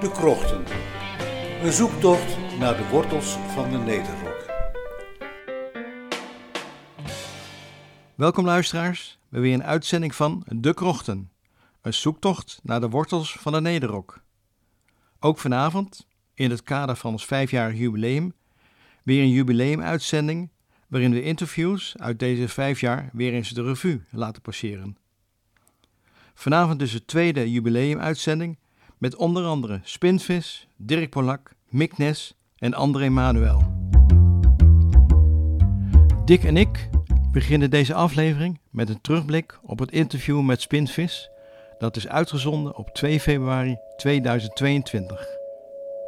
De Krochten. Een zoektocht naar de wortels van de Nederrok. Welkom luisteraars bij weer een uitzending van De Krochten. Een zoektocht naar de wortels van de Nederrok. Ook vanavond, in het kader van ons vijfjarig jubileum, weer een jubileumuitzending waarin we interviews uit deze vijf jaar weer eens de revue laten passeren. Vanavond dus de tweede jubileumuitzending met onder andere Spinvis, Dirk Polak, Mick Nes en André Manuel. Dick en ik beginnen deze aflevering met een terugblik op het interview met Spinvis dat is uitgezonden op 2 februari 2022.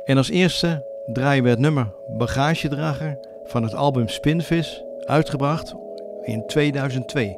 En als eerste draaien we het nummer Bagagedrager van het album Spinvis, uitgebracht in 2002.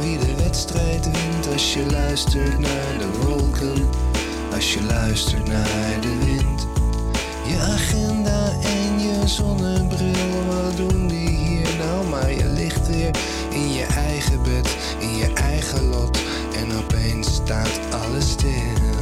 Wie de wedstrijd wint als je luistert naar de wolken, als je luistert naar de wind. Je agenda en je zonnebril, wat doen die hier nou? Maar je ligt weer in je eigen bed, in je eigen lot en opeens staat alles stil.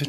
Als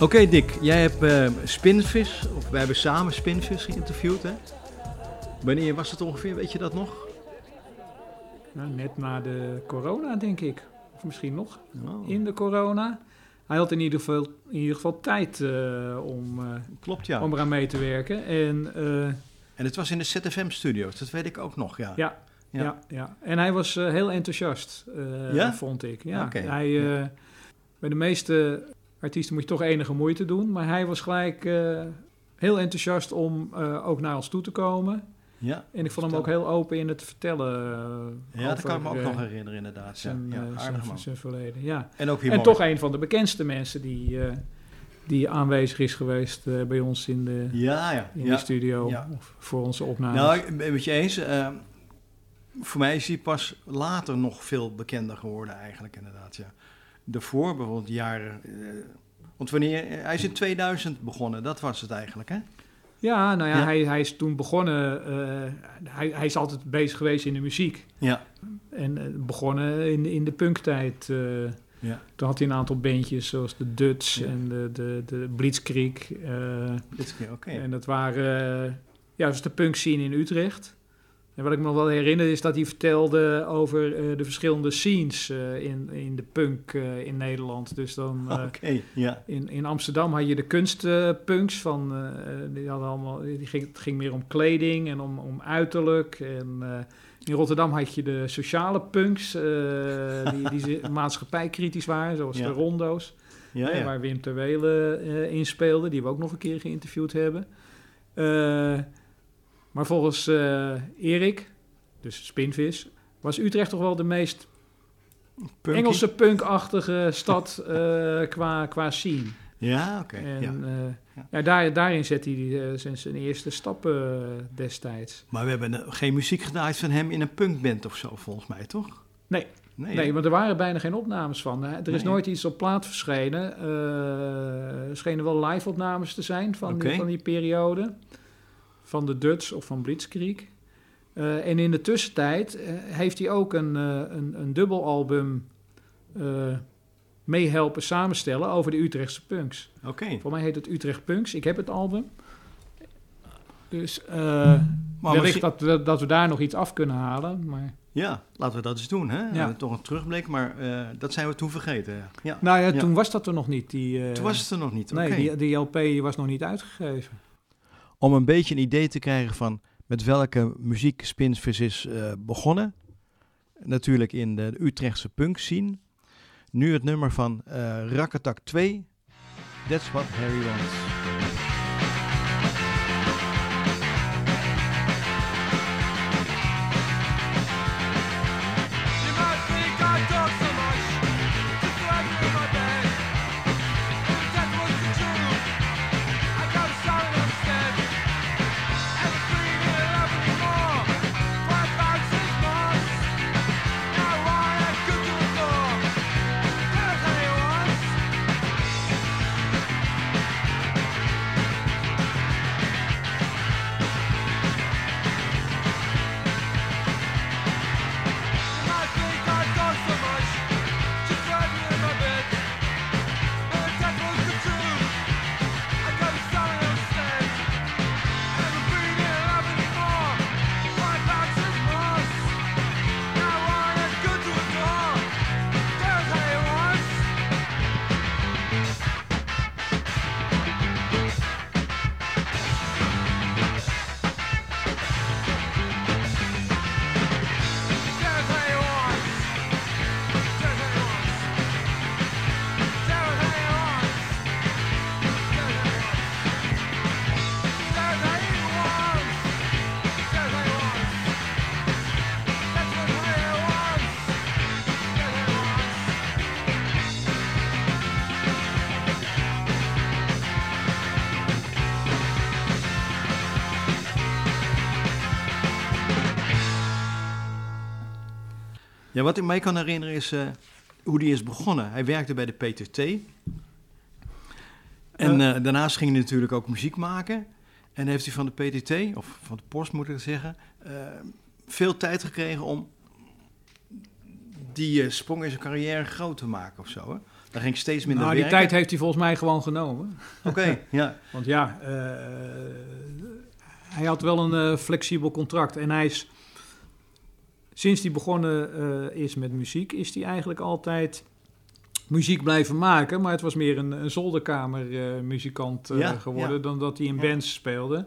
Oké Dick, jij hebt eh, Spinvis, of wij hebben samen Spinvis geïnterviewd hè? Wanneer was het ongeveer, weet je dat nog? Nou, net na de corona, denk ik. Of misschien nog Oh, in de corona. Hij had in ieder geval, in ieder geval tijd eh, om, eh, klopt ja. om eraan mee te werken. En En het was in de ZFM-studio's, dat weet ik ook nog, ja. ja, Ja. ja. Ja, en hij was heel enthousiast, Ja? vond ik. Ja. Hij, bij de meeste artiesten moet je toch enige moeite doen. Maar hij was gelijk eh, heel enthousiast om eh, ook naar ons toe te komen. Ja, En ik vond hem ook heel open in het vertellen. eh, ja dat kan ik me ook nog herinneren inderdaad. Zijn, ja, aardig man. zijn verleden, ja. En ook En mooi. toch een van de bekendste mensen die, die aanwezig is geweest bij ons in de, Ja, ja. in ja. de studio voor onze opnames. Nou, ik ben het met je eens. eh, voor mij is hij pas later nog veel bekender geworden eigenlijk inderdaad, ja. Daarvoor, bijvoorbeeld jaren... eh, want wanneer... Hij is in 2000 begonnen, dat was het eigenlijk, hè? ja, nou ja, Ja. Hij, hij is toen begonnen. eh, hij, hij is altijd bezig geweest in de muziek. Ja. En eh, begonnen in, in de punktijd. eh, Ja. Toen had hij een aantal bandjes zoals de Duts Ja. en de, de, de Blitzkrieg. eh, keer, oké. En dat waren, eh, ja, dat was de punk scene in Utrecht. En wat ik me nog wel herinner is dat hij vertelde over eh, de verschillende scenes eh, in, in de punk eh, in Nederland. Dus dan in, in Amsterdam had je de kunstpunks van, die hadden allemaal, die ging, het ging meer om kleding en om, om uiterlijk. En in Rotterdam had je de sociale punks, die, die maatschappijkritisch waren, zoals de rondo's. Ja, ja. Waar Wim Terwele in speelde, die we ook nog een keer geïnterviewd hebben. Maar volgens eh, Erik, dus Spinvis, was Utrecht toch wel de meest Punky. Engelse punkachtige stad eh, qua, qua scene. Ja, oké. En ja. eh, Ja. ja, daar, daarin zet hij zijn, zijn eerste stappen destijds. Maar we hebben geen muziek gedraaid van hem in een punkband of zo, volgens mij, toch? Nee. Nee, Nee, want er waren bijna geen opnames van. Hè. Er is Nee. nooit iets op plaat verschenen. Er schenen wel live-opnames te zijn van, die, van die periode. Van de Dutch of van Blitzkrieg. Eh, en in de tussentijd eh, heeft hij ook een, eh, een, een dubbelalbum eh meehelpen samenstellen over de Utrechtse punks. Oké. Voor mij heet het Utrecht Punks. Ik heb het album. Dus Maar wellicht dat, we- dat we daar nog iets af kunnen halen. Maar... Ja, laten we dat eens doen, hè? Ja. Toch een terugblik, maar dat zijn we toen vergeten. ja. Nou ja, Ja. toen was dat er nog niet. Die, Toen was het er nog niet, oké. Nee, die, die LP was nog niet uitgegeven. Om een beetje een idee te krijgen van met welke muziek Spinvis is eh, begonnen. Natuurlijk in de Utrechtse punk scene. Nu het nummer van eh Rakatak 2. That's what Harry wants. Wat ik mij kan herinneren is eh, hoe die is begonnen. Hij werkte bij de PTT. En eh, daarnaast ging hij natuurlijk ook muziek maken. En heeft hij van de PTT, of van de post moet ik zeggen, eh, veel tijd gekregen om die sprong in zijn carrière groot te maken of zo. Hè? Daar ging steeds minder Nou, die werken. tijd heeft hij volgens mij gewoon genomen. Oké, ja. Want ja, hij had wel een flexibel contract. En hij is, sinds hij begonnen eh, is met muziek, is hij eigenlijk altijd muziek blijven maken. Maar het was meer een, een zolderkamermuzikant eh Ja, geworden ja. dan dat hij in Ja. bands speelde.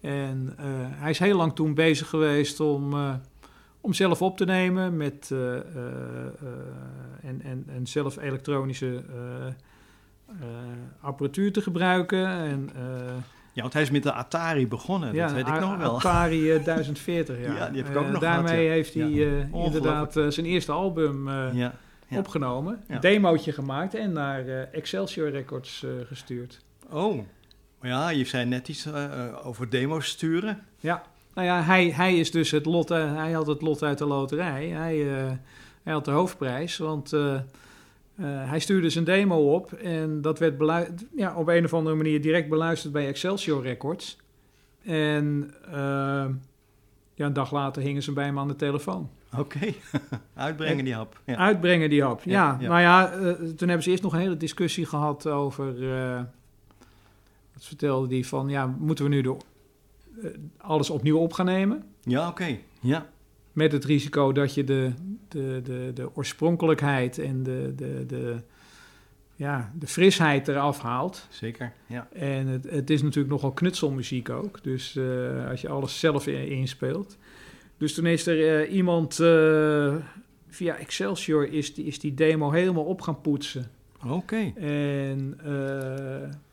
En eh, hij is heel lang toen bezig geweest om, eh, om zelf op te nemen met, eh, eh, eh, en, en, en zelf elektronische eh, eh, apparatuur te gebruiken. En, eh, ja, want hij is met de Atari begonnen, dat weet ik nog wel. Atari eh, 1040, ja. Ja, die heb ik ook Eh, nog Daarmee gehad, ja. heeft hij eh, inderdaad eh, zijn eerste album eh, opgenomen, een demootje gemaakt en naar eh, Excelsior Records eh, gestuurd. Oh, ja, je zei net iets eh, eh, over demo's sturen. Ja, nou ja, hij, hij is dus het lot, eh, hij had het lot uit de loterij. Hij, eh, hij had de hoofdprijs, want eh, eh, hij stuurde zijn demo op en dat werd ja, op een of andere manier direct beluisterd bij Excelsior Records. En eh, ja, een dag later hingen ze bij hem aan de telefoon. Oké, uitbrengen die hap. Ja. Uitbrengen die hap. Ja, Ja, ja. nou ja, eh, toen hebben ze eerst nog een hele discussie gehad over. eh wat vertelde die van ja, moeten we nu de, eh, alles opnieuw op gaan nemen? Ja, oké. Ja, Met het risico dat je de, de, de, de oorspronkelijkheid en de, de, de, ja, de frisheid eraf haalt. zeker. Ja. En het, het is natuurlijk nogal knutselmuziek ook. Dus eh, als je alles zelf inspeelt. Dus toen is er eh, iemand eh, via Excelsior is die, is die demo helemaal op gaan poetsen. Oké. En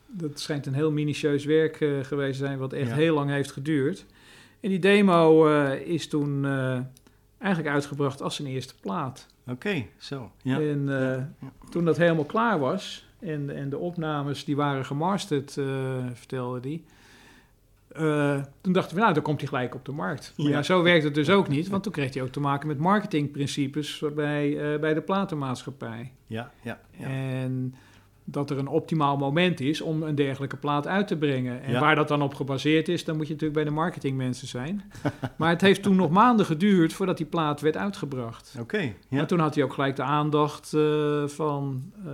dat schijnt een heel minutieus werk geweest te zijn, wat echt Ja. heel lang heeft geduurd. En die demo eh, is toen eh, eigenlijk uitgebracht als zijn eerste plaat. Oké, zo. Ja. En eh, Ja. toen dat helemaal klaar was en, en de opnames die waren gemasterd, vertelde hij. eh, toen dachten we, nou, dan komt hij gelijk op de markt. Maar ja. Ja. zo werkt het dus ook niet, want toen kreeg hij ook te maken met marketingprincipes bij, bij de platenmaatschappij. Ja, ja, ja. En dat er een optimaal moment is om een dergelijke plaat uit te brengen. En Ja. waar dat dan op gebaseerd is, dan moet je natuurlijk bij de marketingmensen zijn. maar het heeft toen nog maanden geduurd voordat die plaat werd uitgebracht. Oké, ja. Maar toen had hij ook gelijk de aandacht eh, van eh,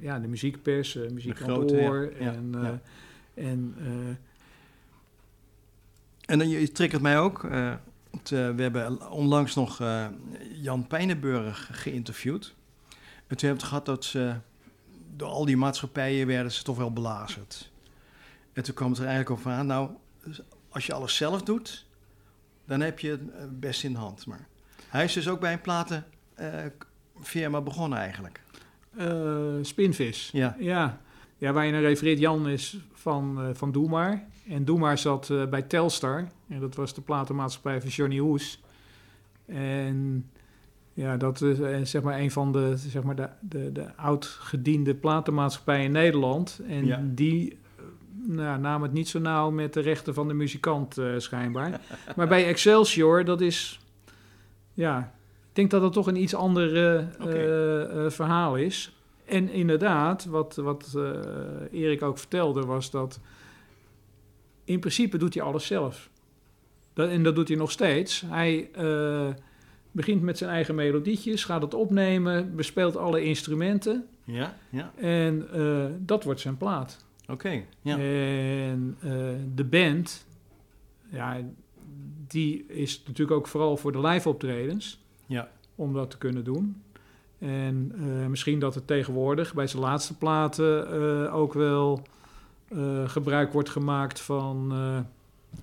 ja, de muziekpers, uh, muziekkantoor. ja. En, en En dan, je triggert mij ook. we hebben onlangs nog Jan Pijnenburg geïnterviewd. En toen hebben we het gehad dat ze, door al die maatschappijen werden ze toch wel belazerd. En toen kwam het er eigenlijk over aan, nou, als je alles zelf doet, dan heb je het eh, best in de hand. Maar hij is dus ook bij een platenfirma begonnen eigenlijk. eh, Spinvis. Ja, Ja. ja, waar je naar refereert, Jan is van, eh van Doe Maar. En Doe Maar zat eh, bij Telstar. En dat was de platenmaatschappij van Johnny Hoes. En ja, dat is eh, zeg maar een van de, zeg maar de, de, de oud-gediende platenmaatschappijen in Nederland. En Ja. die eh, nou, namen het niet zo nauw met de rechten van de muzikant eh, schijnbaar. maar bij Excelsior, dat is... Ja, ik denk dat het toch een iets ander verhaal is. En inderdaad, wat, wat Erik ook vertelde, was dat in principe doet hij alles zelf. Dat, en dat doet hij nog steeds. Hij begint met zijn eigen melodietjes, gaat het opnemen, bespeelt alle instrumenten ja, ja. en eh, dat wordt zijn plaat. Oké, ja. En eh, de band, ja, die is natuurlijk ook vooral voor de live optredens Ja, om dat te kunnen doen. En eh, misschien dat het tegenwoordig bij zijn laatste platen ook wel gebruik wordt gemaakt van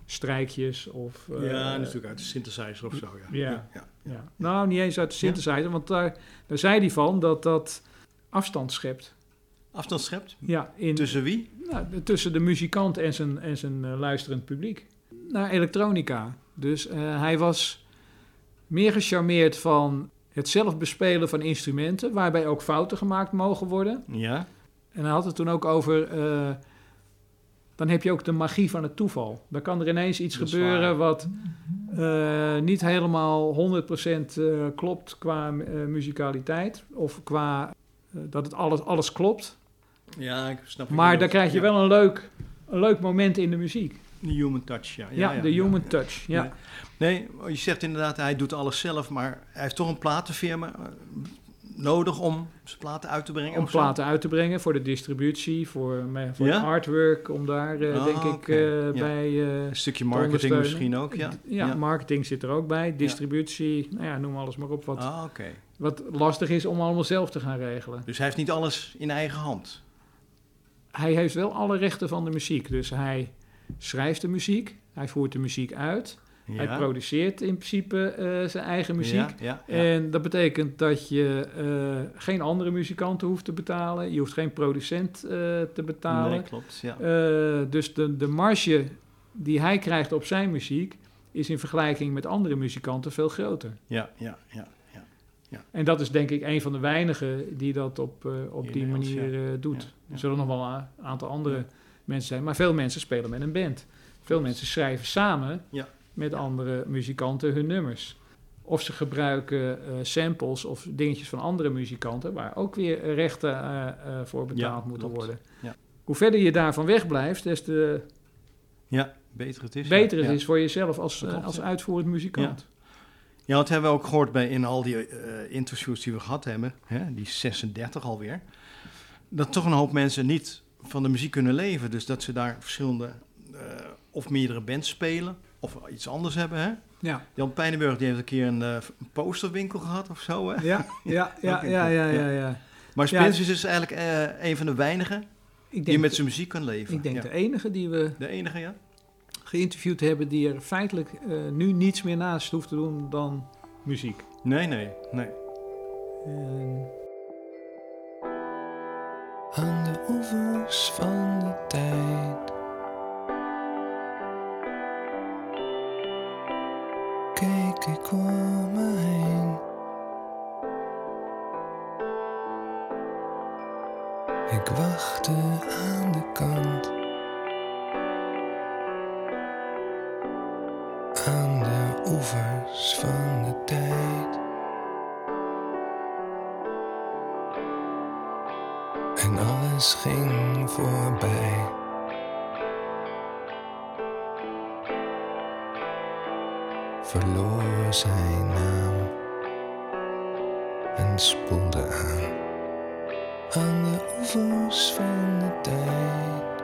strijkjes of... eh, ja natuurlijk uit de synthesizer of zo. Ja, ja. Nou, niet eens uit de synthesizer, want daar, daar zei hij van dat dat afstand schept. Afstand schept? Ja, in, Tussen wie? nou, tussen de muzikant en zijn, en zijn eh, luisterend publiek. Naar elektronica. Dus eh, hij was meer gecharmeerd van het zelf bespelen van instrumenten, waarbij ook fouten gemaakt mogen worden. Ja, En hij had het toen ook over. eh, dan heb je ook de magie van het toeval. Dan kan er ineens iets gebeuren waar. wat eh, niet helemaal 100% eh, klopt qua eh, muzikaliteit. Of qua dat het alles, alles klopt. Ja, ik snap Maar dan krijg je wel een leuk, een leuk moment in de muziek. De human touch, ja. Ja, de human touch. Ja. Nee. Nee, je zegt inderdaad, hij doet alles zelf, maar hij heeft toch een platenfirma nodig om zijn platen uit te brengen? Om platen uit te brengen voor de distributie, voor, voor Ja? artwork, om daar eh, Ah, denk ik eh, Ja. bij... eh, Een stukje marketing misschien ook, ja. ja, marketing zit er ook bij, distributie, nou ja, noem alles maar op. Wat, Ah, oké. wat lastig is om allemaal zelf te gaan regelen. Dus hij heeft niet alles in eigen hand? Hij heeft wel alle rechten van de muziek, dus hij schrijft de muziek, hij voert de muziek uit, hij Ja. produceert in principe eh, zijn eigen muziek. Ja, ja, ja. En dat betekent dat je eh, geen andere muzikanten hoeft te betalen. Je hoeft geen producent eh, te betalen. Nee, klopt, ja. Dus de, de marge die hij krijgt op zijn muziek... is in vergelijking met andere muzikanten veel groter. Ja, ja, ja. En dat is denk ik een van de weinigen die dat op, op die Nederland, manier ja. doet. Ja, ja. Er zullen nog wel een aantal andere Ja. mensen zijn. Maar veel mensen spelen met een band. Veel mensen schrijven samen Ja. Met andere muzikanten hun nummers. Of ze gebruiken eh, samples of dingetjes van andere muzikanten... waar ook weer rechten eh, voor betaald Ja, moeten klopt. worden. Ja. Hoe verder je daarvan wegblijft, des te Ja, beter het is. beter het is voor jezelf als, klopt, als uitvoerend muzikant. Ja, dat hebben we ook gehoord bij, in al die interviews die we gehad hebben, hè, die 36 alweer. Dat toch een hoop mensen niet van de muziek kunnen leven. Dus dat ze daar verschillende of meerdere bands spelen of iets anders hebben. Hè? Ja, Jan Pijnenburg die heeft een keer een, eh, een posterwinkel gehad of zo. Hè? ja, ja, ja, ja, ja, ja. ja, ja. Maar Ja. Spins is dus eigenlijk eh, een van de weinigen Ik die met zijn muziek kan leven. ik denk Ja. de enige die we De enige, ja? geïnterviewd hebben... die er feitelijk eh, nu niets meer naast hoeft te doen dan muziek. Nee, nee, nee. En aan de oevers van de tijd. Ik om me heen. Ik wachtte aan de kant. Aan de oevers van de tijd. En alles ging voorbij. Verloor zijn naam en spoelde aan. Aan de oevers van de tijd.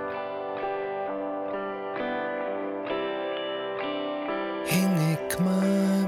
Hing ik maar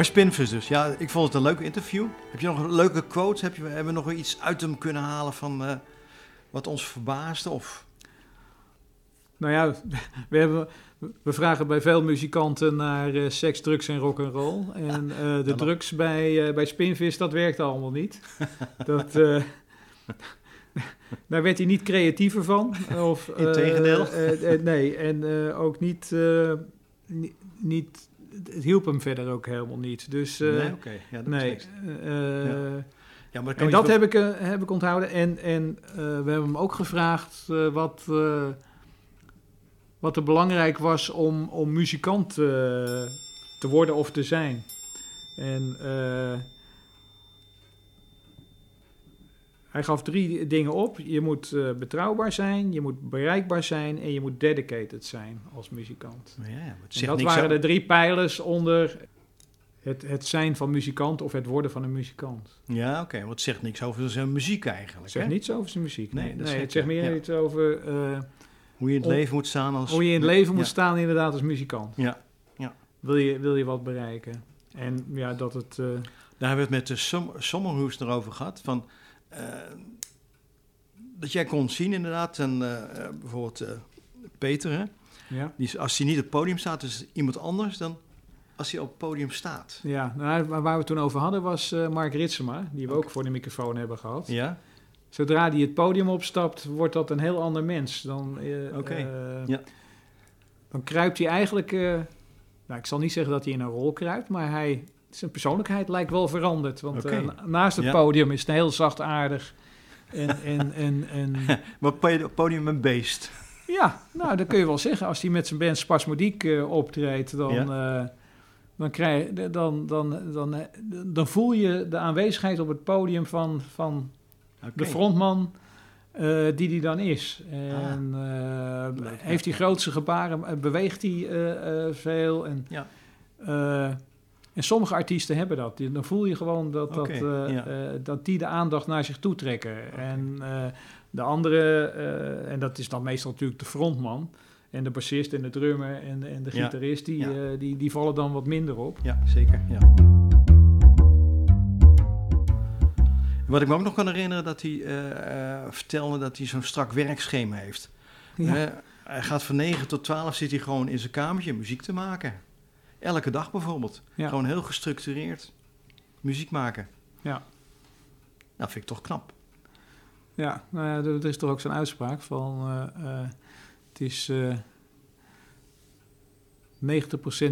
Maar Spinvis dus, ja, ik vond het een leuk interview. Heb je nog een leuke quote? Heb je, hebben we nog wel iets uit hem kunnen halen van eh, wat ons verbaasde? Of... Nou ja, we, hebben, we vragen bij veel muzikanten naar eh, seks, drugs en rock'n'roll. En eh, de drugs bij, bij Spinvis, dat werkte allemaal niet. Dat, daar werd hij niet creatiever van. Of, Integendeel. nee, en ook niet, ni- niet... Het hielp hem verder ook helemaal niet. Dus eh, nee, oké. Ja, dat nee. niks. eh, Ja. Ja, maar en dat wel- heb ik, eh, heb ik onthouden. En, en eh, we hebben hem ook gevraagd eh, wat, eh, wat er belangrijk was om, om muzikant eh, te worden of te zijn. En eh, hij gaf drie dingen op. Je moet eh, betrouwbaar zijn, je moet bereikbaar zijn en je moet dedicated zijn als muzikant. Ja, dat waren de drie pijlers onder het, het zijn van muzikant of het worden van een muzikant. Ja, oké, want het zegt niks over zijn muziek eigenlijk. Het zegt hè? niets over zijn muziek. Nee, Nee, dat nee, het zegt meer Ja. iets over eh, Hoe je in het Om- leven moet staan als... hoe je in het leven moet staan inderdaad als muzikant. Ja, ja. Wil, je, wil je wat bereiken? En ja, dat het... eh, Daar hebben we het met de Som- Sommerhoes erover gehad. Van, dat jij kon zien inderdaad, en, eh, eh, bijvoorbeeld eh, Peter, hè, ja, die, als hij niet op het podium staat, is het iemand anders dan als hij op het podium staat. ja nou, waar we het toen over hadden was eh, Mark Ritsema, die we ook voor de microfoon hebben gehad. Ja? Zodra die het podium opstapt, wordt dat een heel ander mens. Dan, eh, Oké, eh, ja. dan kruipt hij eigenlijk... eh, nou, ik zal niet zeggen dat hij in een rol kruipt, maar hij, zijn persoonlijkheid lijkt wel veranderd. Want eh, na- naast het Ja. podium is het heel zachtaardig. En, en, en, en Maar podium een beest. ja, nou, dat kun je wel zeggen. Als hij met zijn band Spasmodiek eh, optreedt, dan, eh, dan, krijg, dan, dan, dan, eh, dan voel je de aanwezigheid op het podium van, van de frontman die die dan is. En eh, Leuk, heeft hij grootse gebaren, beweegt hij veel. En, Ja. En sommige artiesten hebben dat. Dan voel je gewoon dat, dat, eh, ja. eh, dat die de aandacht naar zich toe trekken. En eh, de andere, en dat is dan meestal natuurlijk de frontman. En de bassist en de drummer en, en de Ja, gitarist, die, ja. die, die vallen dan wat minder op. Ja, zeker. Ja. Wat ik me ook nog kan herinneren, dat hij vertelde dat hij zo'n strak werkschema heeft. Ja. Hij gaat van 9 tot 12 zit hij gewoon in zijn kamertje muziek te maken. Elke dag bijvoorbeeld. Ja. Gewoon heel gestructureerd muziek maken. Ja. Nou, vind ik toch knap. Ja, nou ja, er, is toch ook zo'n uitspraak van... eh, eh, het is eh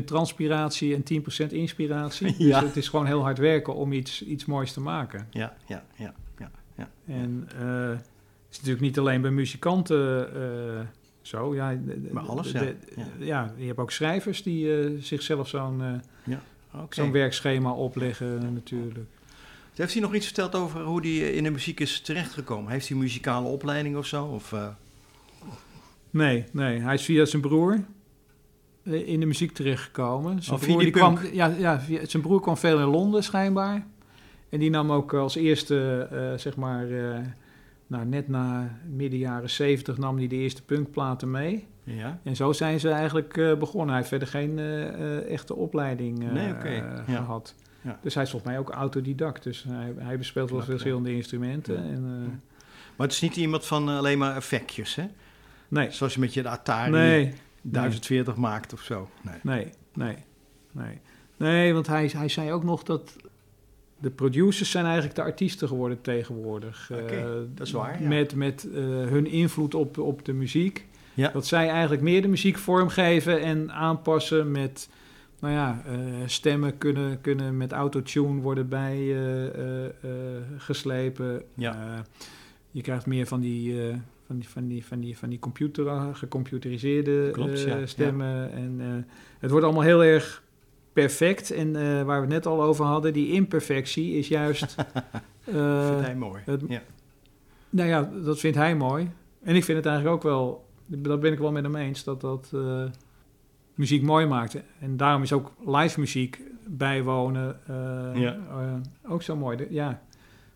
90% transpiratie en 10% inspiratie. Ja. Dus het is gewoon heel hard werken om iets, iets moois te maken. Ja, ja, ja. ja, ja. En het is natuurlijk niet alleen bij muzikanten zo. Ja, Maar alles, de- ja. de- Ja. ja, je hebt ook schrijvers die eh, zichzelf zo'n eh, Oké. zo'n werkschema opleggen natuurlijk. Heeft hij nog iets verteld over hoe hij eh, in de muziek is terechtgekomen? Heeft hij een muzikale opleiding of zo? Of, Nee, nee. Hij is via zijn broer in de muziek terechtgekomen. Zijn, Oh, broer, die kwam, ja, ja, zijn broer kwam veel in Londen schijnbaar. En die nam ook als eerste, zeg maar, nou, net na midden jaren zeventig nam hij de eerste punkplaten mee. ja? En zo zijn ze eigenlijk eh, begonnen. Hij heeft verder geen eh, eh, echte opleiding eh, Nee, oké. eh, Ja. gehad. Ja. Dus hij is volgens mij ook autodidact. Dus hij, hij bespeelt wel verschillende instrumenten. En, Maar het is niet iemand van alleen maar effectjes, hè? nee, Zoals je met je Atari nee, 1040 maakt of zo. Nee. nee, nee, nee. Nee, want hij, hij zei ook nog dat de producers zijn eigenlijk de artiesten geworden tegenwoordig. Oké, Eh, dat is waar, ja. Met, met eh, hun invloed op, op de muziek. Ja. Dat zij eigenlijk meer de muziek vormgeven en aanpassen met... Nou ja, eh, stemmen kunnen, kunnen met autotune worden bij eh, eh, eh, geslepen. Ja. Eh, je krijgt meer van die, eh, van die, van die, van die, van die computer, gecomputeriseerde Klopt, eh, ja, ja. stemmen. En eh, het wordt allemaal heel erg perfect. En eh, waar we het net al over hadden, die imperfectie is juist... eh, Vindt hij mooi. het- ja. nou ja, dat vindt hij mooi. En ik vind het eigenlijk ook wel, dat ben ik wel met hem eens, dat dat eh, muziek mooi maakt. En daarom is ook live muziek bijwonen Ja. ook zo mooi. De- ja,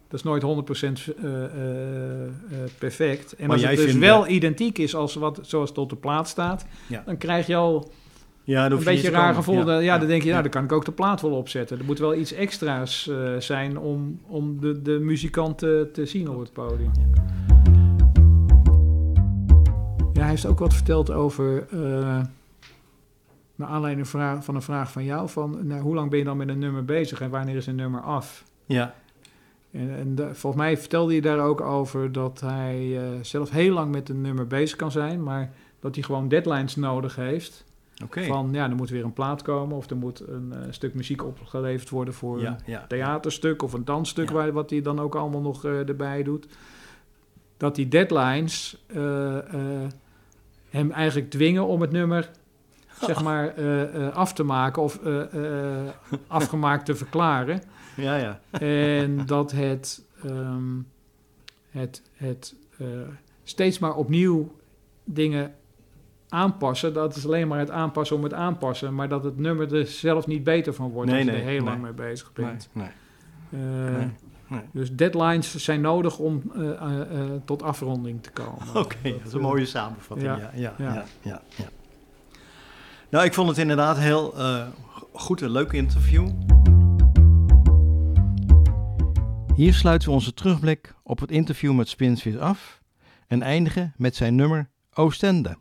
dat is nooit 100% eh, eh, eh, perfect. En Maar als het dus wel identiek is als wat, zoals het op de plaat staat, Ja. dan krijg je al Ja, een je beetje een raar gevoel. Ja, ja, dan denk je, nou, dan kan ik ook de plaat wel opzetten. Er moet wel iets extra's eh, zijn om, om de, de muzikant te, zien op het podium. Ja, hij heeft ook wat verteld over, eh naar aanleiding van een vraag van jou, van nou, hoe lang ben je dan met een nummer bezig en wanneer is een nummer af? Ja, En, en volgens mij vertelde hij daar ook over dat hij eh, zelf heel lang met een nummer bezig kan zijn, maar dat hij gewoon deadlines nodig heeft. Van ja, er moet weer een plaat komen of er moet een eh, stuk muziek opgeleverd worden voor Ja, een ja. theaterstuk of een dansstuk, waar, wat hij dan ook allemaal nog eh, erbij doet. Dat die deadlines eh, hem eigenlijk dwingen om het nummer zeg maar af te maken of afgemaakt te verklaren. Ja, ja. En dat het, ehm, het, het steeds maar opnieuw dingen aanpassen, dat is alleen maar het aanpassen om het aanpassen, maar dat het nummer er zelf niet beter van wordt Nee, als je nee, er heel nee. lang mee bezig bent. nee. Eh, Nee, nee. Dus deadlines zijn nodig om eh, eh, eh, tot afronding te komen. Oké, dat is een eh, mooie samenvatting. Ja, ja, ja, ja. Nou, ik vond het inderdaad heel eh, goed, een leuk interview. Hier sluiten we onze terugblik op het interview met Spinsvis af en eindigen met zijn nummer Oostende.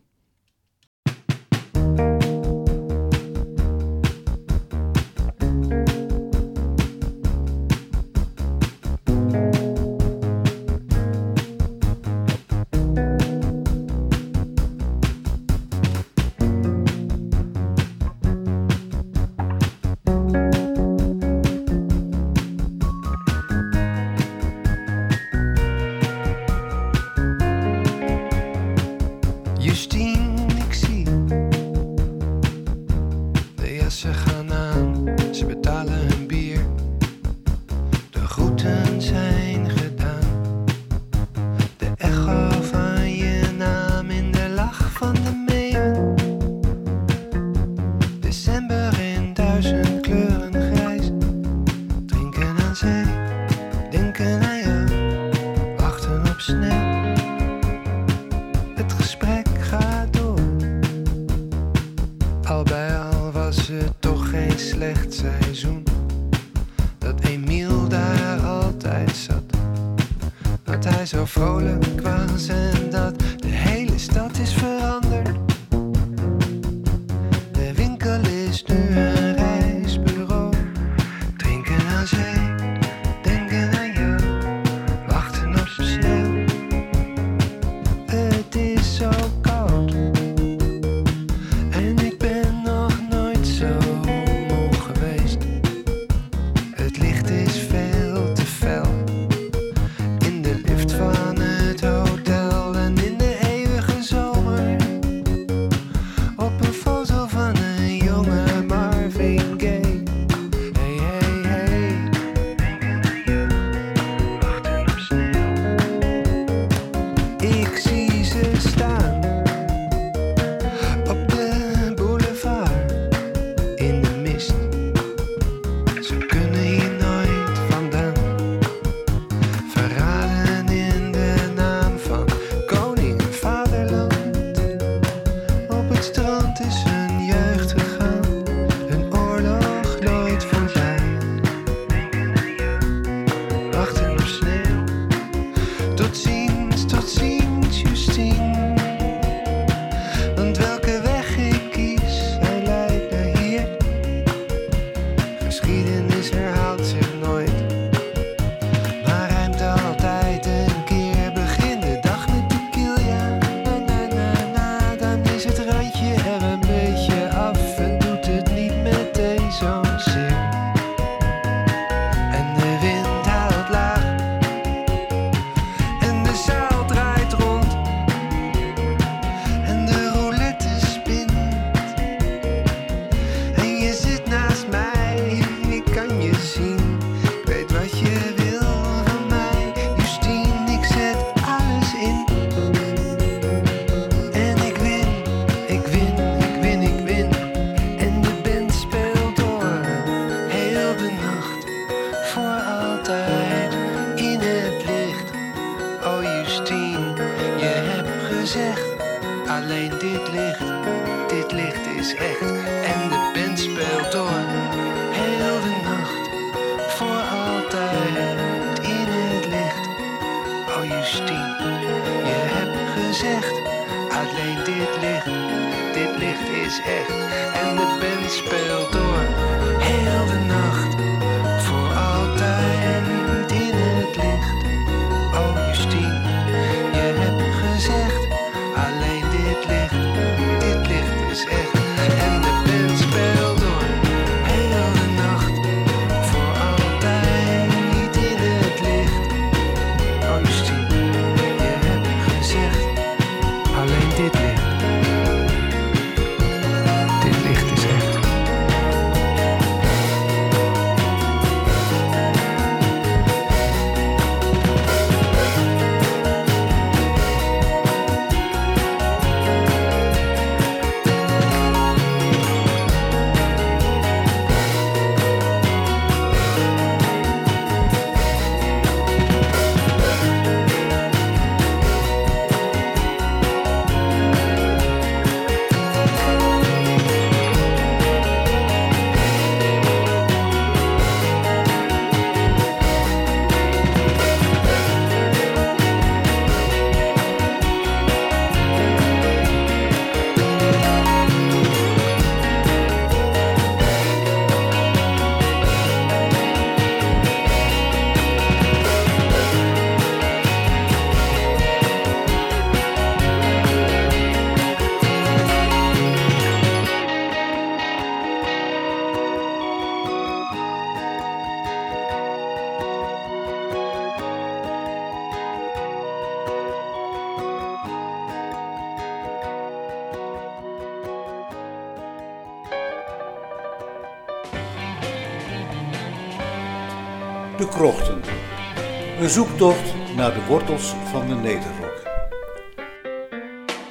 Zoektocht naar de wortels van de Nederrok.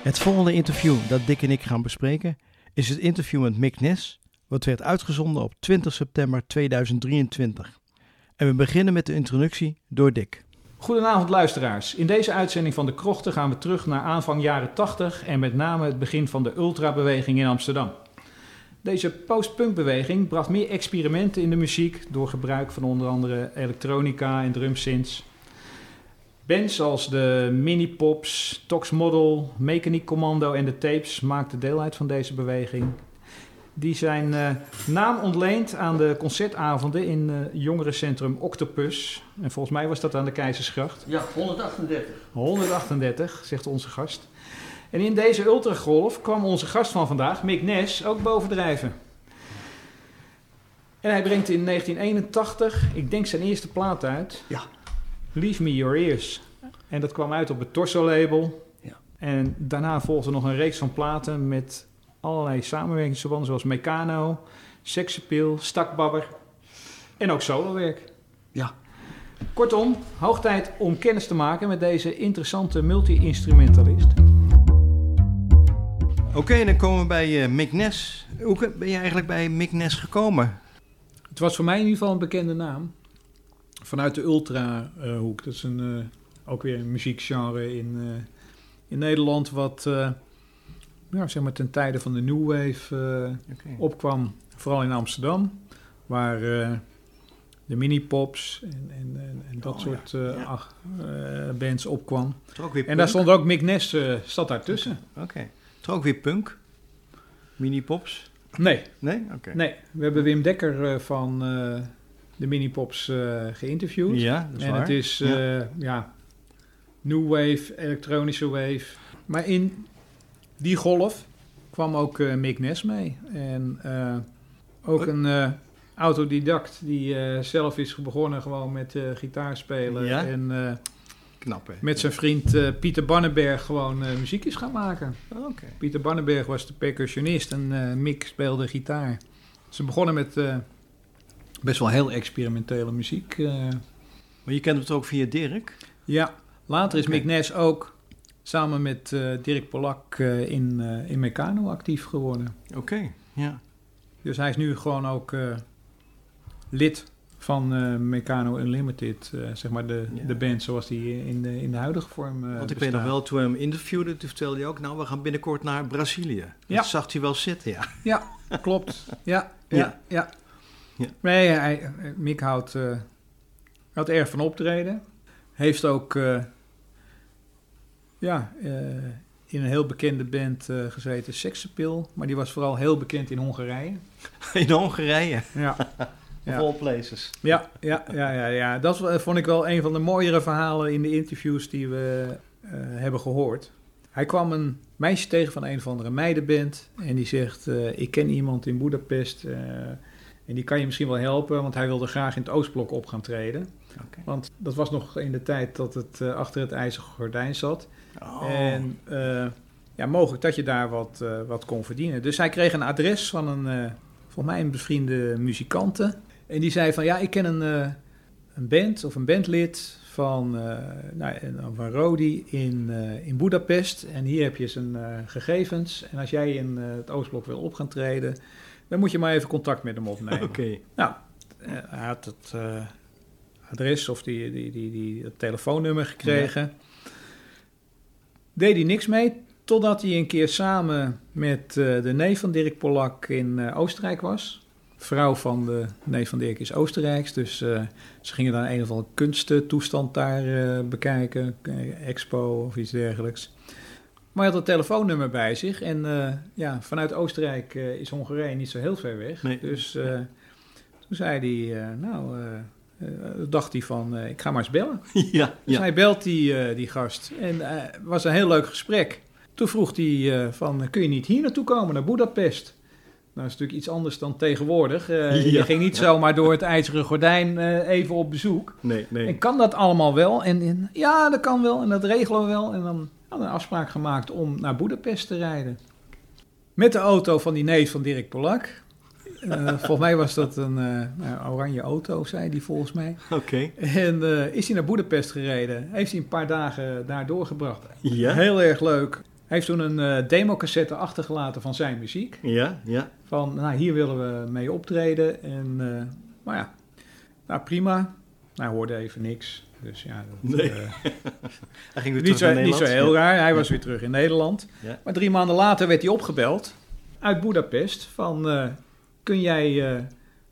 Het volgende interview dat Dick en ik gaan bespreken is het interview met Mick Nes, wat werd uitgezonden op 20 september 2023. En we beginnen met de introductie door Dick. Goedenavond luisteraars. In deze uitzending van De Krochten gaan we terug naar aanvang jaren 80 en met name het begin van de ultrabeweging in Amsterdam. Deze post-punkbeweging bracht meer experimenten in de muziek door gebruik van onder andere elektronica en drumsynths. Bands als de Mini-Pops, Tox Model, Mechanic Commando en de Tapes maakten deel uit van deze beweging. Die zijn eh, naam ontleend aan de concertavonden in eh jongerencentrum Octopus. En volgens mij was dat aan de Keizersgracht. Ja, 138. 138, zegt onze gast. En in deze ultragolf kwam onze gast van vandaag, Mick Nes, ook bovendrijven. En hij brengt in 1981, ik denk zijn eerste plaat uit. Ja. Leave Me Your Ears. En dat kwam uit op het Torso-label. Ja. En daarna volgde nog een reeks van platen met allerlei samenwerkingsverbanden... zoals Meccano, Sexappeal, Stakbabber en ook solowerk. Ja. Kortom, hoog tijd om kennis te maken met deze interessante multi-instrumentalist. Oké, dan komen we bij eh, Mick Nes. Hoe ben je eigenlijk bij Mick Nes gekomen? Het was voor mij in ieder geval een bekende naam. Vanuit de ultra-hoek. dat is een, eh, ook weer een muziekgenre in, eh, in Nederland... wat eh, ja, zeg maar ten tijde van de New Wave opkwam. Vooral in Amsterdam. Waar de mini-pops en, en, en, en dat Oh, soort ja. Ja. ach, bands opkwam. En daar stond ook Mick Ness, eh zat daartussen. Oké. Ook weer punk. Mini-pops. Nee, Nee? Oké. nee, we hebben Wim Dekker van de mini-pops eh, geïnterviewd. Ja, dat is en waar. het is Ja. eh, ja. new wave, elektronische wave. Maar in die golf kwam ook eh, Mick Ness mee. En ook Oh. een autodidact die zelf is begonnen gewoon met gitaar spelen. Ja? En Knap, hè? met zijn vriend Pieter Bannenberg gewoon eh, muziek is gaan maken. Oké. Pieter Bannenberg was de percussionist en Mick speelde gitaar. Ze begonnen met best wel heel experimentele muziek. eh. Maar je kent het ook via Dirk? ja, later is. Mick Ness ook samen met eh, Dirk Polak eh, in, eh in Meccano actief geworden. Oké, ja. Dus hij is nu gewoon ook lid van Meccano Unlimited, zeg maar de, Ja. de band zoals die in de, in de huidige vorm Want ik weet nog wel, toen we hem interviewden, toen vertelde hij ook, nou, we gaan binnenkort naar Brazilië. Ja. Dat zag hij wel zitten, ja. Ja, klopt. Ja, ja, Ja. Ja. Nee, hij, Mick houdt, eh, houdt erg van optreden. Heeft ook eh, ja, eh, in een heel bekende band gezeten, Sexappeal. Maar die was vooral heel bekend in Hongarije. In Hongarije, Ja, of Ja. all places. ja, ja, ja, ja, ja. Dat vond ik wel een van de mooiere verhalen in de interviews die we hebben gehoord. Hij kwam een meisje tegen van een of andere meidenband. En die zegt, ik ken iemand in Boedapest. En die kan je misschien wel helpen, want hij wilde graag in het Oostblok op gaan treden. Want dat was nog in de tijd dat het eh, achter het ijzeren gordijn zat. Oh. En eh, ja, mogelijk dat je daar wat, eh, wat kon verdienen. Dus hij kreeg een adres van een, volgens mij een bevriende muzikante. En die zei van, ja, ik ken een, een band of een bandlid van, nou, van Rodi in, in Budapest. En hier heb je zijn gegevens. En als jij in het Oostblok wil op gaan treden, dan moet je maar even contact met hem opnemen. Oké. Nou, eh, hij had het eh, adres of die, die, die, die, het telefoonnummer gekregen. Deed hij niks mee, totdat hij een keer samen met eh, de neef van Dirk Polak in Oostenrijk was. Vrouw van de neef van Dirk is Oostenrijks, dus ze gingen dan een of andere kunsttoestand daar bekijken, expo of iets dergelijks. Maar hij had het telefoonnummer bij zich en eh, ja, vanuit Oostenrijk eh, is Hongarije niet zo heel ver weg. Nee. Dus eh, toen zei hij, nou, dacht hij van, ik ga maar eens bellen. ja, Dus ja. hij belt die, die gast. En het was een heel leuk gesprek. Toen vroeg hij van, kun je niet hier naartoe komen, naar Budapest? Nou, dat is natuurlijk iets anders dan tegenwoordig. Je ging niet zomaar door het ijzeren gordijn even op bezoek. Nee, nee. En kan dat allemaal wel? En, en ja, dat kan wel en dat regelen we wel. En dan hadden we een afspraak gemaakt om naar Budapest te rijden. Met de auto van die neef van Dirk Polak. Eh, volgens mij was dat een eh, nou, oranje auto, zei hij volgens mij. Oké. En eh, is hij naar Budapest gereden. Heeft hij een paar dagen daar doorgebracht. Ja? Heel erg leuk. Hij heeft toen een democassette achtergelaten van zijn muziek. Ja, ja. Van, nou, hier willen we mee optreden. En, maar ja, nou prima. Nou, hij hoorde even niks. Dus ja, dat, Nee. eh, Hij ging weer niet, zo, niet zo heel raar. Hij was weer terug in Nederland. Maar drie maanden later werd hij opgebeld uit Budapest. Van, eh, kun jij eh,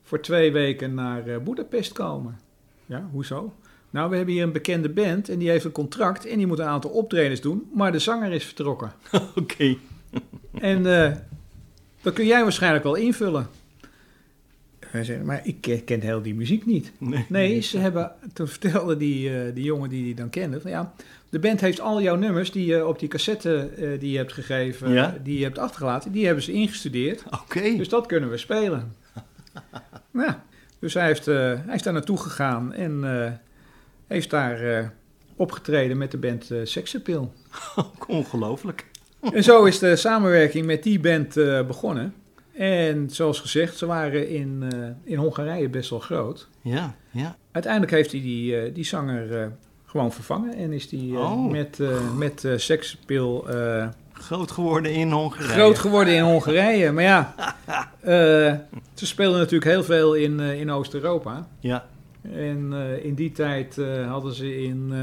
voor twee weken naar eh Budapest komen? Ja, hoezo? Nou, we hebben hier een bekende band en die heeft een contract en die moet een aantal optredens doen. Maar de zanger is vertrokken. Oké. En eh, dat kun jij waarschijnlijk wel invullen. Hij zei, maar ik ken, heel die muziek niet. Nee. Nee, ze hebben, toen vertelde die, eh, die jongen die die dan kende, van ja, de band heeft al jouw nummers die je op die cassette eh, die je hebt gegeven, Ja. die je hebt achtergelaten, die hebben ze ingestudeerd. Oké. Dus dat kunnen we spelen. ja, dus hij, heeft, eh, hij is daar naartoe gegaan en heeft daar opgetreden met de band eh Sexappeal. Ongelooflijk. En zo is de samenwerking met die band begonnen. En zoals gezegd, ze waren in, eh, in Hongarije best wel groot. Ja, ja. Uiteindelijk heeft hij die, eh, die zanger eh, gewoon vervangen. En is die Oh. met, met eh, Groot geworden in Hongarije. groot geworden in Hongarije. Maar ja, ze speelden natuurlijk heel veel in, in Oost-Europa. Ja. En in die tijd hadden ze in,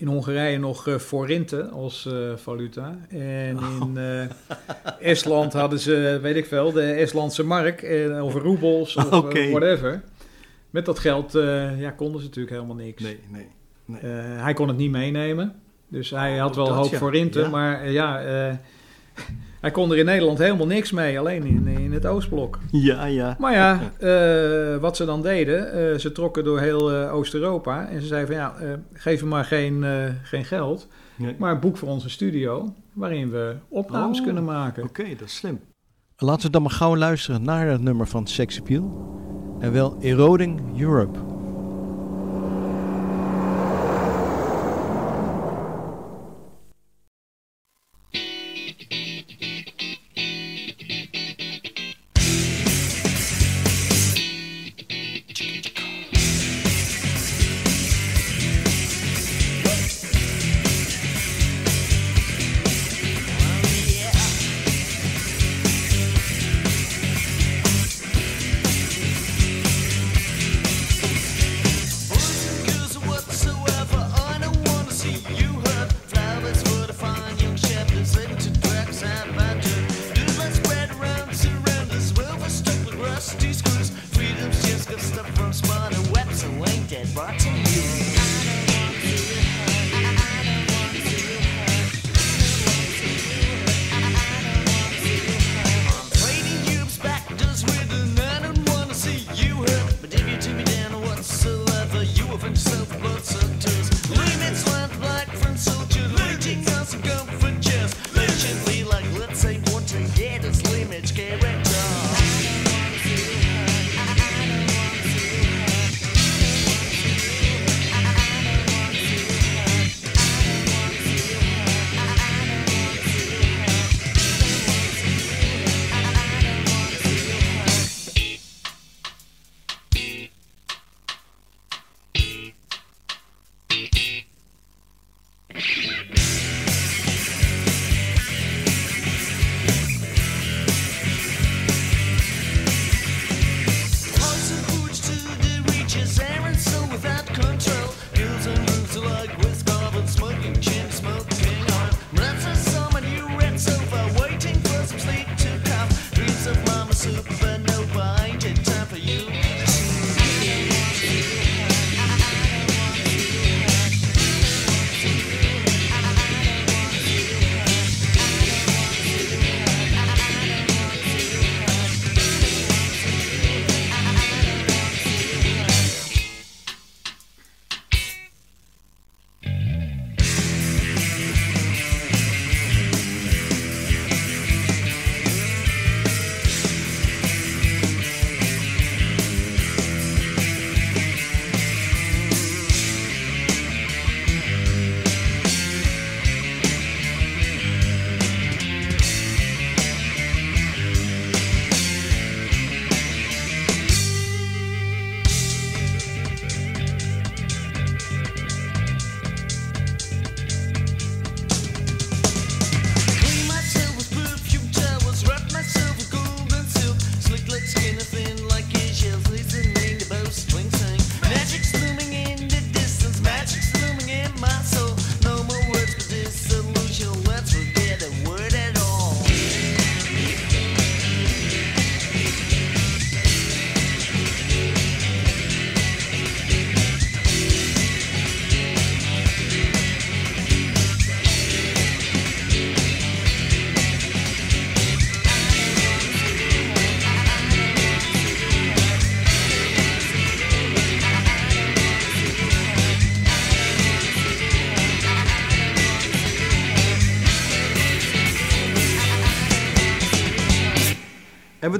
in Hongarije nog eh forinten als eh, valuta. En in eh, Estland hadden ze, weet ik veel, de Estlandse mark eh, of roebels of whatever. Met dat geld ja, konden ze natuurlijk helemaal niks. Nee, nee. Eh, hij kon het niet meenemen. Dus hij had wel Oh, een dat hoop ja. forinten, Ja. maar ja, hij kon er in Nederland helemaal niks mee. Alleen in, in het Oostblok. Ja, ja. Maar ja, eh, wat ze dan deden, eh, ze trokken door heel eh, Oost-Europa en ze zeiden van ja, eh, geef hem maar geen, eh, geen geld, Nee. maar boek voor onze studio waarin we opnames Oh, kunnen maken. Oké, dat is slim. Laten we dan maar gauw luisteren naar het nummer van Sex Appeal. En wel Eroding Europe.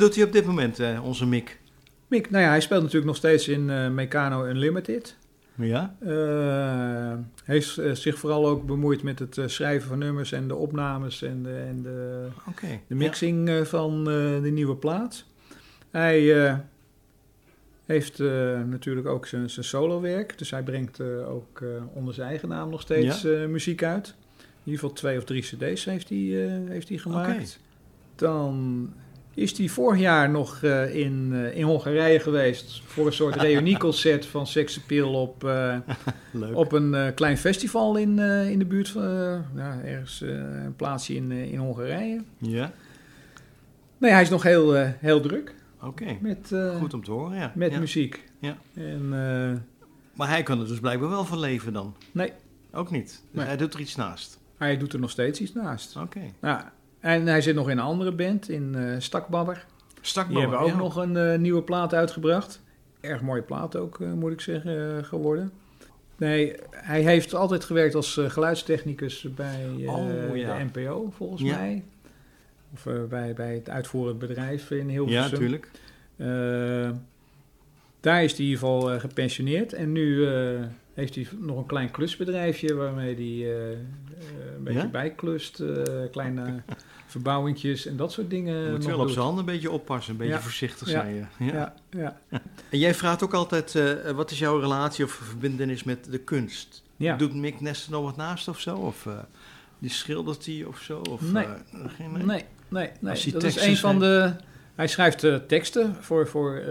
Doet hij op dit moment, eh, onze Mick? Mick, nou ja, hij speelt natuurlijk nog steeds in eh Meccano Unlimited. Ja? Hij heeft eh, zich vooral ook bemoeid met het schrijven van nummers en de opnames en de, en de, de mixing van de nieuwe plaat. Hij heeft natuurlijk ook zijn, zijn solo-werk, dus hij brengt ook onder zijn eigen naam nog steeds muziek uit. In ieder geval twee of drie cd's heeft hij, heeft hij gemaakt. Dan is hij vorig jaar nog eh, in, eh, in Hongarije geweest voor een soort reunieconcert van Sex Appeal op, eh, op een klein festival in, in de buurt van ja, ergens een plaatsje in, in Hongarije. Ja? Nee, hij is nog heel, heel druk Oké. met, eh, Goed om te horen, ja. met Ja. muziek. Ja. En Maar hij kan er dus blijkbaar wel van leven dan? nee, Ook niet? Dus Nee. hij doet er iets naast? hij doet er nog steeds iets naast. Oké. Nou, en hij zit nog in een andere band, in eh Stakbabber. Stakbouwer, Die hebben ook ja. nog een eh, nieuwe plaat uitgebracht. Erg mooie plaat ook, eh, moet ik zeggen, geworden. Nee, hij heeft altijd gewerkt als geluidstechnicus bij Oh, ja. de NPO, volgens Ja. mij. Of bij, bij het uitvoerend bedrijf in Ja, Hilversum. natuurlijk. Eh, daar is hij in ieder geval gepensioneerd. En nu heeft hij nog een klein klusbedrijfje waarmee hij een beetje Ja? bijklust. eh, kleine verbouwingjes en dat soort dingen. Moet nog wel op zijn handen een beetje oppassen, een beetje Ja. voorzichtig zijn. Ja. Ja. En jij vraagt ook altijd, eh, wat is jouw relatie of verbindenis met de kunst? Doet Mick Nester nog wat naast of zo? Of eh, die schildert hij of zo? Of, Nee. eh, geen, Nee, nee, nee. Dat is een van de... Hij schrijft teksten voor, voor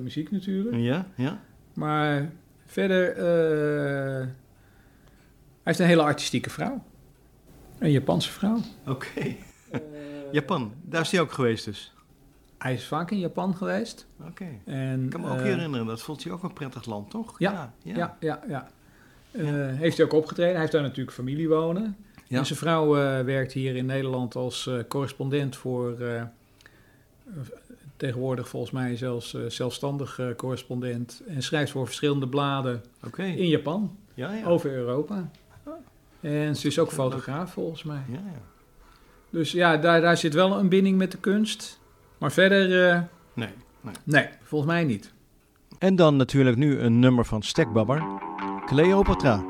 muziek natuurlijk. Ja, ja. Maar verder... hij heeft een hele artistieke vrouw. Een Japanse vrouw. Oké. Japan, daar is hij ook geweest dus. Hij is vaak in Japan geweest. Oké. En, Ik kan me ook eh, herinneren, dat vond hij ook een prettig land, toch? Ja, ja. Ja, ja, ja. Eh, heeft hij ook opgetreden. Hij heeft daar natuurlijk familie wonen. Ja. En zijn vrouw eh, werkt hier in Nederland als correspondent voor... tegenwoordig volgens mij zelfs zelfstandig correspondent. En schrijft voor verschillende bladen in Japan Ja, ja. over Europa. En ze is ook fotograaf volgens mij. Ja, ja. Dus ja, daar, daar zit wel een binding met de kunst. Maar verder, eh, Nee. nee, volgens mij niet. En dan natuurlijk nu een nummer van Stekbabber, Cleopatra.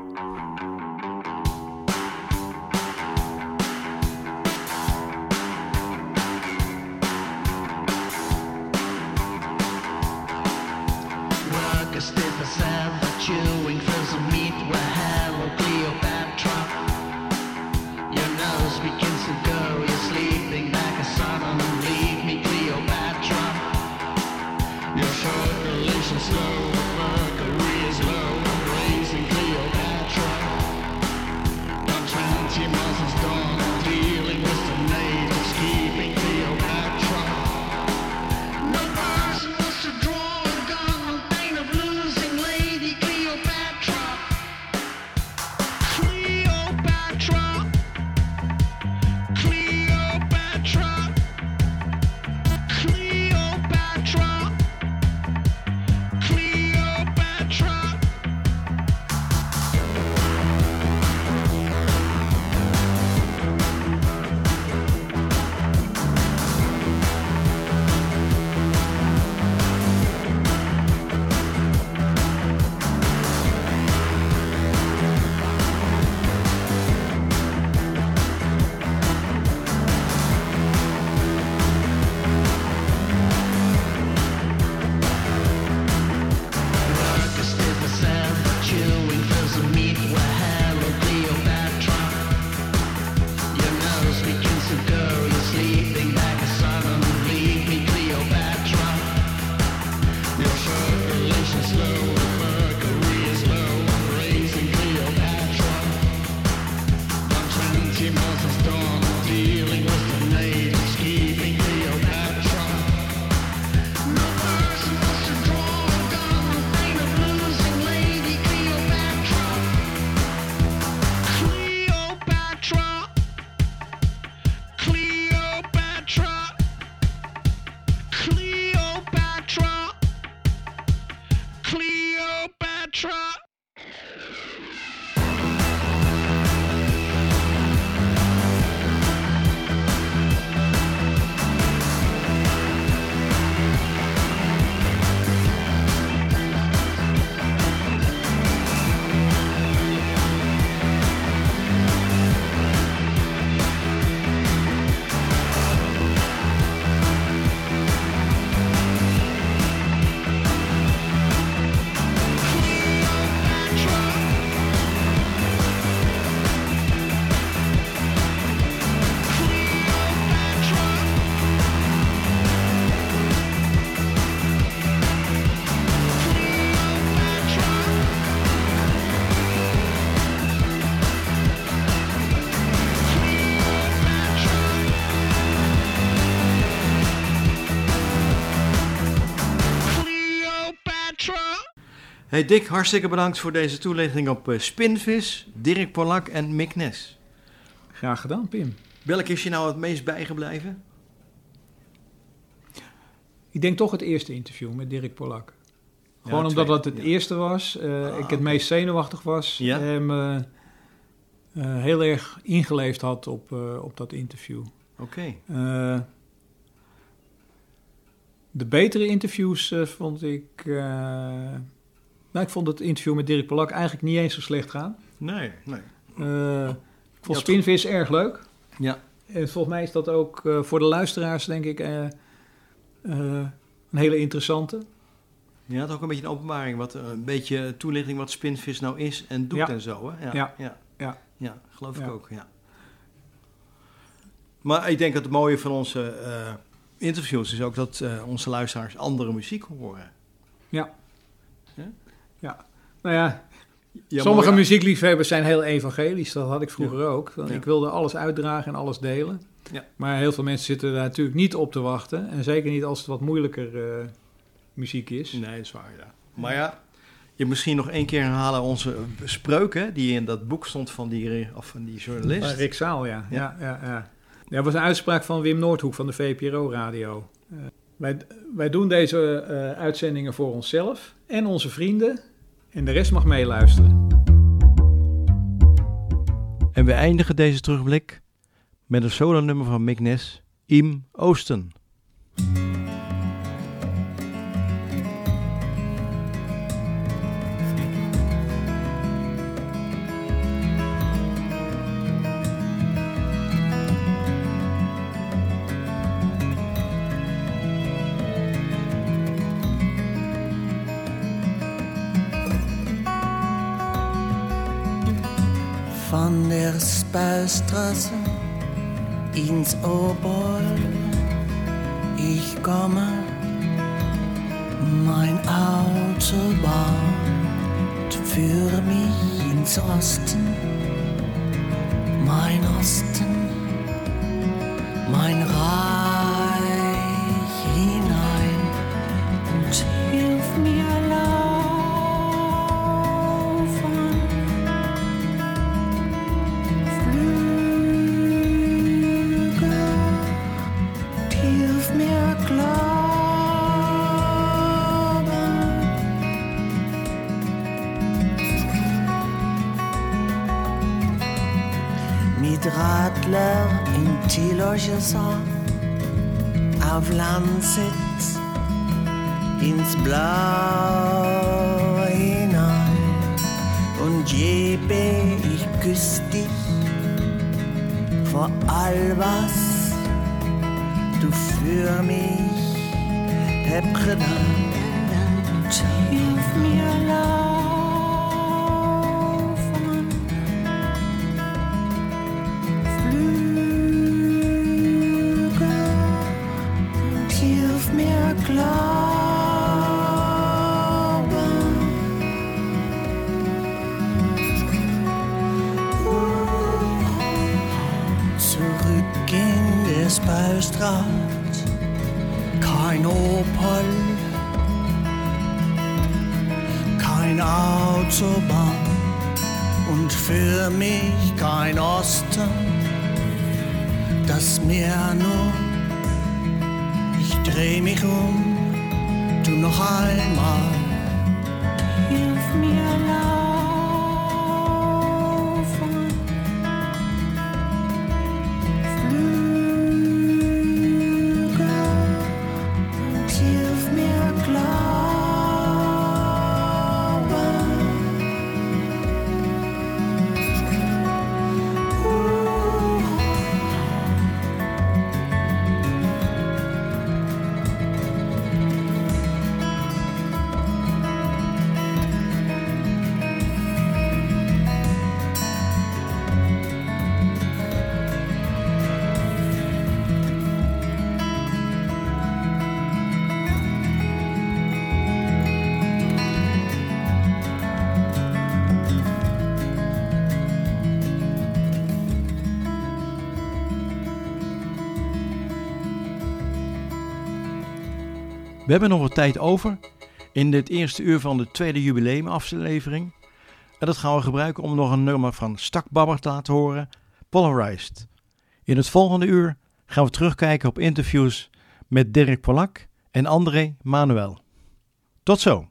Hey Dick, hartstikke bedankt voor deze toelichting op eh, Spinvis, Dirk Polak en Mick Nes. Graag gedaan, Pim. Welk is je nou het meest bijgebleven? Ik denk toch het eerste interview met Dirk Polak. Gewoon Ja, omdat dat het ja. eerste was. eh, Ah, ik het meest zenuwachtig was. Ja. En me eh, heel erg ingeleefd had op, op dat interview. Oké. De betere interviews vond ik... nou, ik vond het interview met Dirk Polak eigenlijk niet eens zo slecht gaan. Nee, nee. Eh, ik vond Ja, Spinvis erg leuk. Ja. En volgens mij is dat ook eh, voor de luisteraars, denk ik, eh, een hele interessante. Je had ook een beetje een openbaring, wat, een beetje toelichting wat Spinvis nou is en doet Ja. en zo. Hè? Ja, Ja. ja. Ja. Ja, geloof ik Ja. ook, ja. Maar ik denk dat het mooie van onze interviews is ook dat onze luisteraars andere muziek horen. Nou ja, Ja, sommige muziekliefhebbers zijn heel evangelisch. Dat had ik vroeger ook. Want Ja. Ik wilde alles uitdragen en alles delen. Ja. Maar heel veel mensen zitten daar natuurlijk niet op te wachten. En zeker niet als het wat moeilijker eh, muziek is. Nee, dat is waar, ja. Maar ja, je misschien nog één keer herhalen onze spreuken die in dat boek stond van die, of van die journalist. Rick Zaal, ja. Ja. Ja. Ja, ja, ja. dat was een uitspraak van Wim Noordhoek van de VPRO-radio. Eh, wij, wij doen deze eh, uitzendingen voor onszelf en onze vrienden. En de rest mag meeluisteren. En we eindigen deze terugblik met een solo-nummer van Mick Nes, Im Oosten. Spuistraße ins Obol. Ich komme, mein Auto baut für mich ins Osten. Mein Osten, mein Reich in Tillergesar auf Landsitz ins Blaue hinein und jebe ich küss dich vor all was du für mich heb gedaan. Dreh mich um, du noch einmal, hilf mir We hebben nog wat tijd over in dit eerste uur van de tweede jubileumaflevering. En dat gaan we gebruiken om nog een nummer van Stakbabber te laten horen, Polarized. In het volgende uur gaan we terugkijken op interviews met Dirk Polak en André Manuel. Tot zo!